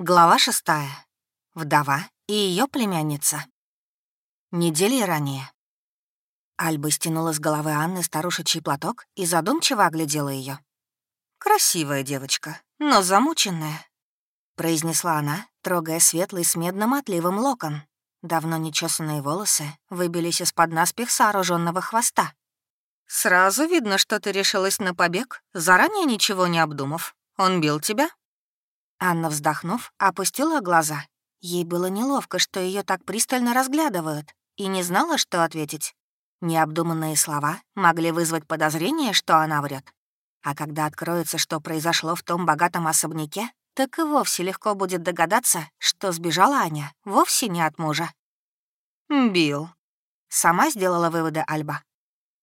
Глава шестая. Вдова и ее племянница. Недели ранее. Альба стянула с головы Анны старушечий платок и задумчиво оглядела ее. «Красивая девочка, но замученная», — произнесла она, трогая светлый с медным отливом локон. Давно нечесанные волосы выбились из-под наспех сооруженного хвоста. «Сразу видно, что ты решилась на побег, заранее ничего не обдумав. Он бил тебя?» Анна, вздохнув, опустила глаза. Ей было неловко, что ее так пристально разглядывают, и не знала, что ответить. Необдуманные слова могли вызвать подозрение, что она врет. А когда откроется, что произошло в том богатом особняке, так и вовсе легко будет догадаться, что сбежала Аня вовсе не от мужа. «Бил», — сама сделала выводы Альба.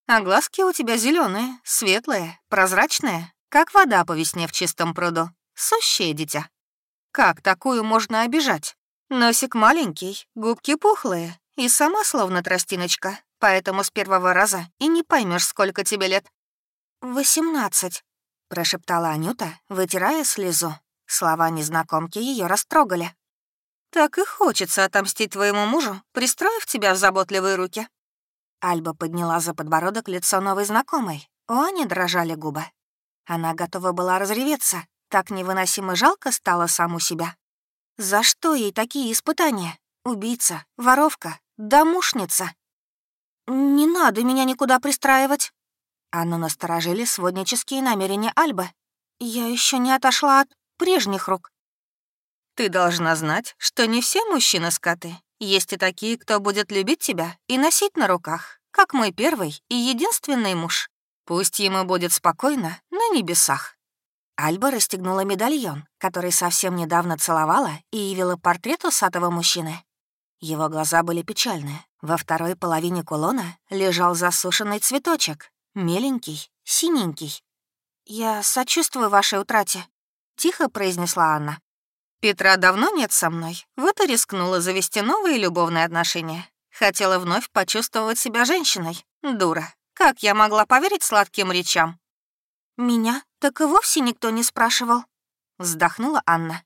«А глазки у тебя зеленые, светлые, прозрачные, как вода по весне в чистом пруду. Сущее дитя. Как такую можно обижать? Носик маленький, губки пухлые, и сама словно тростиночка, поэтому с первого раза и не поймешь, сколько тебе лет. «Восемнадцать», — прошептала Анюта, вытирая слезу. Слова незнакомки ее растрогали. «Так и хочется отомстить твоему мужу, пристроив тебя в заботливые руки». Альба подняла за подбородок лицо новой знакомой. У Ани дрожали губы. Она готова была разреветься, так невыносимо жалко стало саму себя. За что ей такие испытания? Убийца, воровка, домушница. «Не надо меня никуда пристраивать». Анну насторожили своднические намерения Альбы. Я еще не отошла от прежних рук. «Ты должна знать, что не все мужчины скоты. Есть и такие, кто будет любить тебя и носить на руках, как мой первый и единственный муж. Пусть ему будет спокойно на небесах». Альба расстегнула медальон, который совсем недавно целовала и явила портрет усатого мужчины. Его глаза были печальные. Во второй половине кулона лежал засушенный цветочек, меленький, синенький. «Я сочувствую вашей утрате», — тихо произнесла Анна. «Петра давно нет со мной, вот и рискнула завести новые любовные отношения. Хотела вновь почувствовать себя женщиной. Дура. Как я могла поверить сладким речам?» «Меня так и вовсе никто не спрашивал», — вздохнула Анна.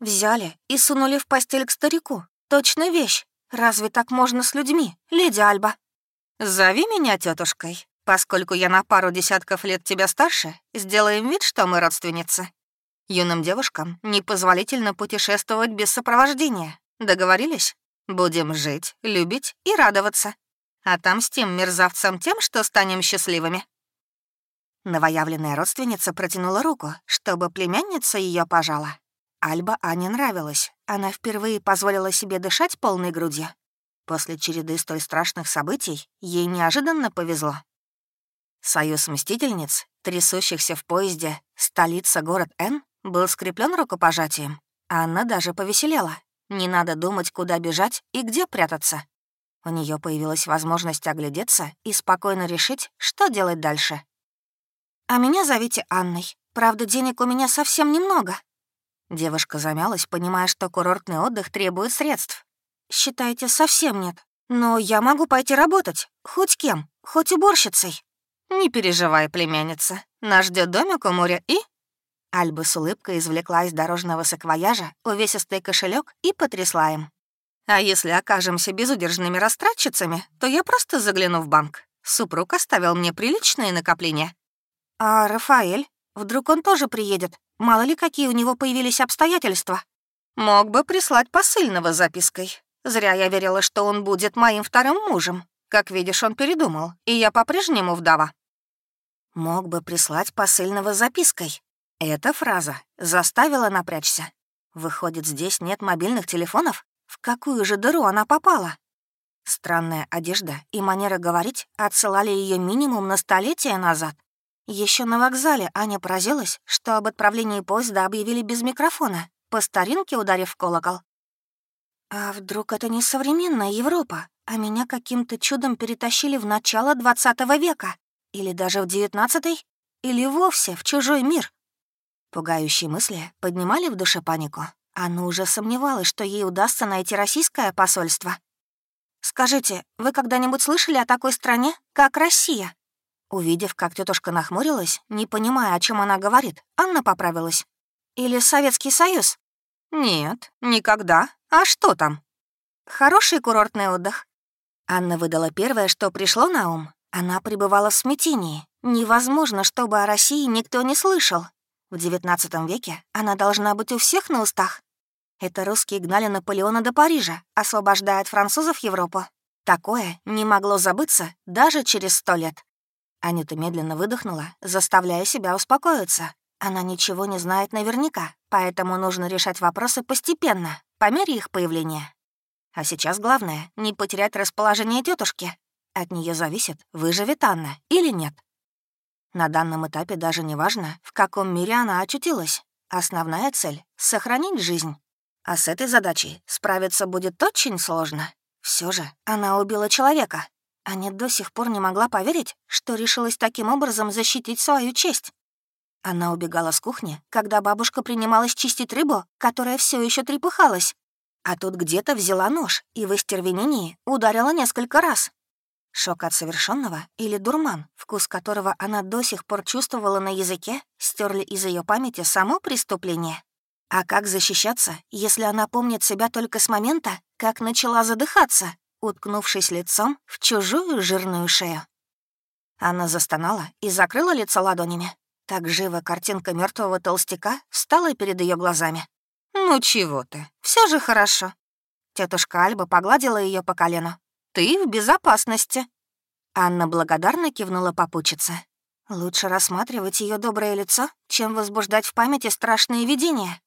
«Взяли и сунули в постель к старику. Точно вещь. Разве так можно с людьми, леди Альба?» «Зови меня тетушкой, поскольку я на пару десятков лет тебя старше, сделаем вид, что мы родственницы. Юным девушкам непозволительно путешествовать без сопровождения. Договорились? Будем жить, любить и радоваться. Отомстим мерзавцам тем, что станем счастливыми». Новоявленная родственница протянула руку, чтобы племянница ее пожала. Альба Ане нравилась. Она впервые позволила себе дышать полной грудью. После череды столь страшных событий ей неожиданно повезло. Союз мстительниц, трясущихся в поезде «Столица город Н», был скреплен рукопожатием. Анна даже повеселела. Не надо думать, куда бежать и где прятаться. У нее появилась возможность оглядеться и спокойно решить, что делать дальше. «А меня зовите Анной. Правда, денег у меня совсем немного». Девушка замялась, понимая, что курортный отдых требует средств. «Считайте, совсем нет. Но я могу пойти работать. Хоть кем, хоть уборщицей». «Не переживай, племянница. Нас ждет домик у моря и...» Альба с улыбкой извлекла из дорожного саквояжа увесистый кошелек и потрясла им. «А если окажемся безудержными растратчицами, то я просто загляну в банк. Супруг оставил мне приличные накопления. «А Рафаэль? Вдруг он тоже приедет? Мало ли, какие у него появились обстоятельства?» «Мог бы прислать посыльного запиской. Зря я верила, что он будет моим вторым мужем. Как видишь, он передумал, и я по-прежнему вдова». «Мог бы прислать посыльного запиской». Эта фраза заставила напрячься. Выходит, здесь нет мобильных телефонов? В какую же дыру она попала? Странная одежда и манера говорить отсылали ее минимум на столетия назад. Еще на вокзале Аня поразилась, что об отправлении поезда объявили без микрофона, по старинке ударив колокол. А вдруг это не современная Европа, а меня каким-то чудом перетащили в начало 20 века? Или даже в 19 Или вовсе в чужой мир? Пугающие мысли поднимали в душе панику. Анна уже сомневалась, что ей удастся найти российское посольство. «Скажите, вы когда-нибудь слышали о такой стране, как Россия?» Увидев, как тетушка нахмурилась, не понимая, о чем она говорит, Анна поправилась. «Или Советский Союз?» «Нет, никогда. А что там?» «Хороший курортный отдых». Анна выдала первое, что пришло на ум. Она пребывала в смятении. Невозможно, чтобы о России никто не слышал. В XIX веке она должна быть у всех на устах. Это русские гнали Наполеона до Парижа, освобождая от французов Европу. Такое не могло забыться даже через сто лет. Анюта медленно выдохнула, заставляя себя успокоиться. Она ничего не знает наверняка, поэтому нужно решать вопросы постепенно, по мере их появления. А сейчас главное — не потерять расположение тетушки. От нее зависит, выживет Анна или нет. На данном этапе даже не важно, в каком мире она очутилась. Основная цель — сохранить жизнь. А с этой задачей справиться будет очень сложно. Все же она убила человека. Аня до сих пор не могла поверить, что решилась таким образом защитить свою честь. Она убегала с кухни, когда бабушка принималась чистить рыбу, которая все еще трепыхалась. А тут где-то взяла нож и в истервенении ударила несколько раз. Шок от совершенного или дурман, вкус которого она до сих пор чувствовала на языке, стерли из ее памяти само преступление. А как защищаться, если она помнит себя только с момента, как начала задыхаться, уткнувшись лицом в чужую жирную шею? Она застонала и закрыла лицо ладонями. Так живо картинка мертвого толстяка встала перед ее глазами. «Ну чего ты? Все же хорошо». Тетушка Альба погладила ее по колену. «Ты в безопасности». Анна благодарно кивнула попутчице. Лучше рассматривать ее доброе лицо, чем возбуждать в памяти страшные видения.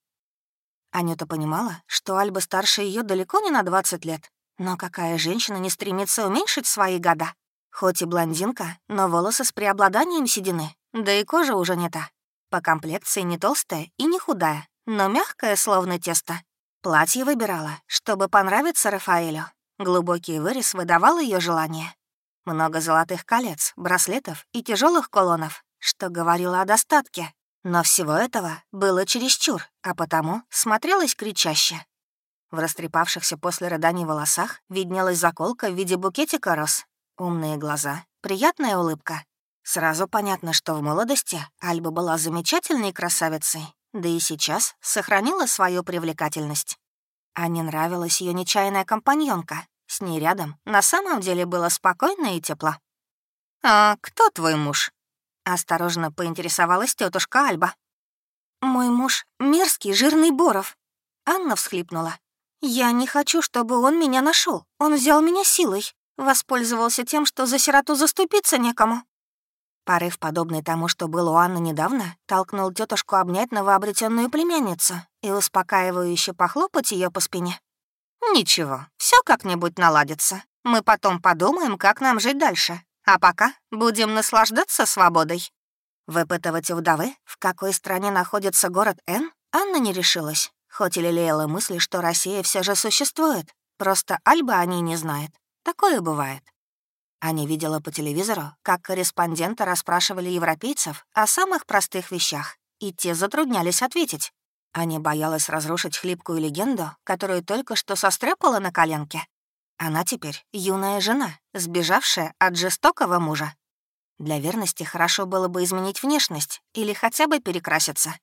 Анюта понимала, что Альба старше ее далеко не на 20 лет. Но какая женщина не стремится уменьшить свои года? Хоть и блондинка, но волосы с преобладанием седины, да и кожа уже не та. По комплекции не толстая и не худая, но мягкое, словно тесто. Платье выбирала, чтобы понравиться Рафаэлю. Глубокий вырез выдавал ее желание. Много золотых колец, браслетов и тяжелых колонов, что говорило о достатке. Но всего этого было чересчур, а потому смотрелось кричаще. В растрепавшихся после рыданий волосах виднелась заколка в виде букетика роз. Умные глаза, приятная улыбка. Сразу понятно, что в молодости Альба была замечательной красавицей, да и сейчас сохранила свою привлекательность. А не нравилась ее нечаянная компаньонка. С ней рядом на самом деле было спокойно и тепло. «А кто твой муж?» — осторожно поинтересовалась тетушка Альба. «Мой муж — мерзкий, жирный Боров». Анна всхлипнула. «Я не хочу, чтобы он меня нашел. Он взял меня силой. Воспользовался тем, что за сироту заступиться некому. Порыв, подобный тому, что был у Анны недавно, толкнул тетушку обнять новообретенную племянницу и успокаивающе похлопать ее по спине. «Ничего, все как-нибудь наладится. Мы потом подумаем, как нам жить дальше. А пока будем наслаждаться свободой». Выпытывать у вдовы, в какой стране находится город Н, Анна не решилась, хоть и лелеяла мысли, что Россия все же существует. Просто Альба о ней не знает. Такое бывает. Аня видела по телевизору, как корреспонденты расспрашивали европейцев о самых простых вещах, и те затруднялись ответить. Аня боялась разрушить хлипкую легенду, которую только что состряпала на коленке. Она теперь юная жена, сбежавшая от жестокого мужа. Для верности хорошо было бы изменить внешность или хотя бы перекраситься.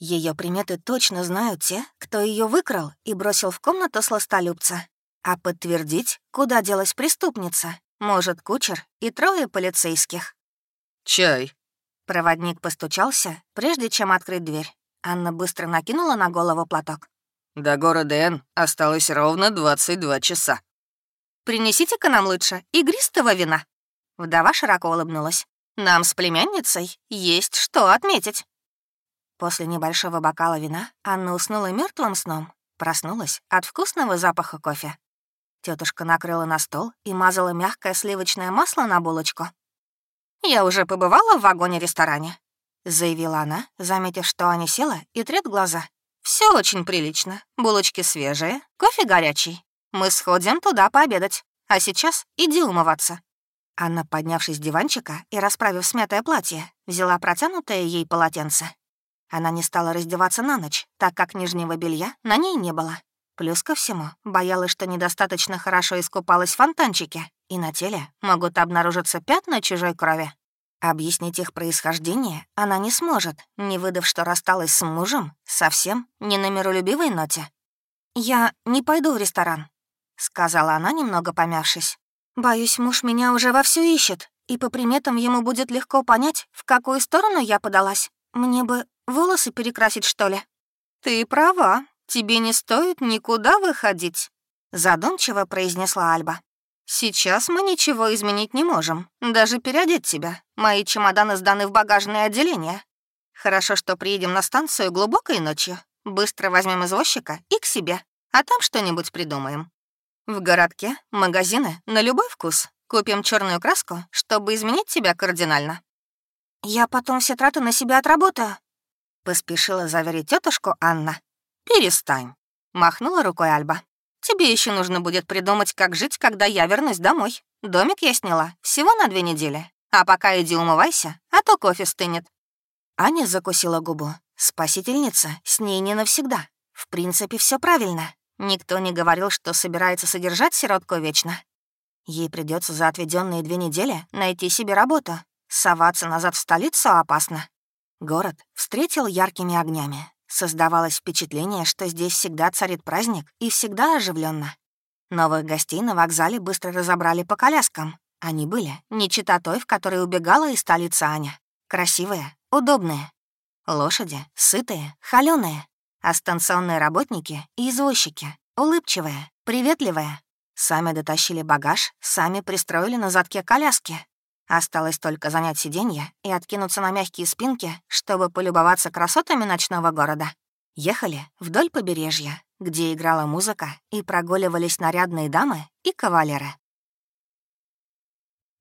Ее приметы точно знают те, кто ее выкрал и бросил в комнату сластолюбца. А подтвердить, куда делась преступница, может, кучер и трое полицейских. «Чай». Проводник постучался, прежде чем открыть дверь. Анна быстро накинула на голову платок. «До города Н осталось ровно 22 часа». «Принесите-ка нам лучше игристого вина». Вдова широко улыбнулась. «Нам с племянницей есть что отметить». После небольшого бокала вина Анна уснула мертвым сном, проснулась от вкусного запаха кофе. Тетушка накрыла на стол и мазала мягкое сливочное масло на булочку. «Я уже побывала в вагоне-ресторане», — заявила она, заметив, что Аня села и трет глаза. Все очень прилично. Булочки свежие, кофе горячий. Мы сходим туда пообедать. А сейчас иди умываться». Анна, поднявшись с диванчика и расправив смятое платье, взяла протянутое ей полотенце. Она не стала раздеваться на ночь, так как нижнего белья на ней не было. Плюс ко всему, боялась, что недостаточно хорошо искупалась в фонтанчике, и на теле могут обнаружиться пятна чужой крови. Объяснить их происхождение она не сможет, не выдав, что рассталась с мужем, совсем не на миролюбивой ноте. «Я не пойду в ресторан», — сказала она, немного помявшись. «Боюсь, муж меня уже вовсю ищет, и по приметам ему будет легко понять, в какую сторону я подалась. Мне бы волосы перекрасить, что ли?» «Ты права, тебе не стоит никуда выходить», — задумчиво произнесла Альба. «Сейчас мы ничего изменить не можем, даже переодеть тебя. Мои чемоданы сданы в багажное отделение. Хорошо, что приедем на станцию глубокой ночью. Быстро возьмем извозчика и к себе, а там что-нибудь придумаем. В городке магазины на любой вкус. Купим черную краску, чтобы изменить тебя кардинально». «Я потом все траты на себя отработаю», — поспешила заверить тетушку Анна. «Перестань», — махнула рукой Альба. Тебе еще нужно будет придумать, как жить, когда я вернусь домой. Домик я сняла всего на две недели. А пока иди умывайся, а то кофе стынет». Аня закусила губу. Спасительница с ней не навсегда. В принципе, все правильно. Никто не говорил, что собирается содержать сиротку вечно. Ей придется за отведенные две недели найти себе работу. Соваться назад в столицу опасно. Город встретил яркими огнями. Создавалось впечатление, что здесь всегда царит праздник и всегда оживленно. Новых гостей на вокзале быстро разобрали по коляскам. Они были не чита той, в которой убегала из столицы Аня. Красивые, удобные. Лошади сытые, холёные. А станционные работники и извозчики улыбчивые, приветливые. Сами дотащили багаж, сами пристроили на задке коляски. Осталось только занять сиденье и откинуться на мягкие спинки, чтобы полюбоваться красотами ночного города. Ехали вдоль побережья, где играла музыка и прогуливались нарядные дамы и кавалеры.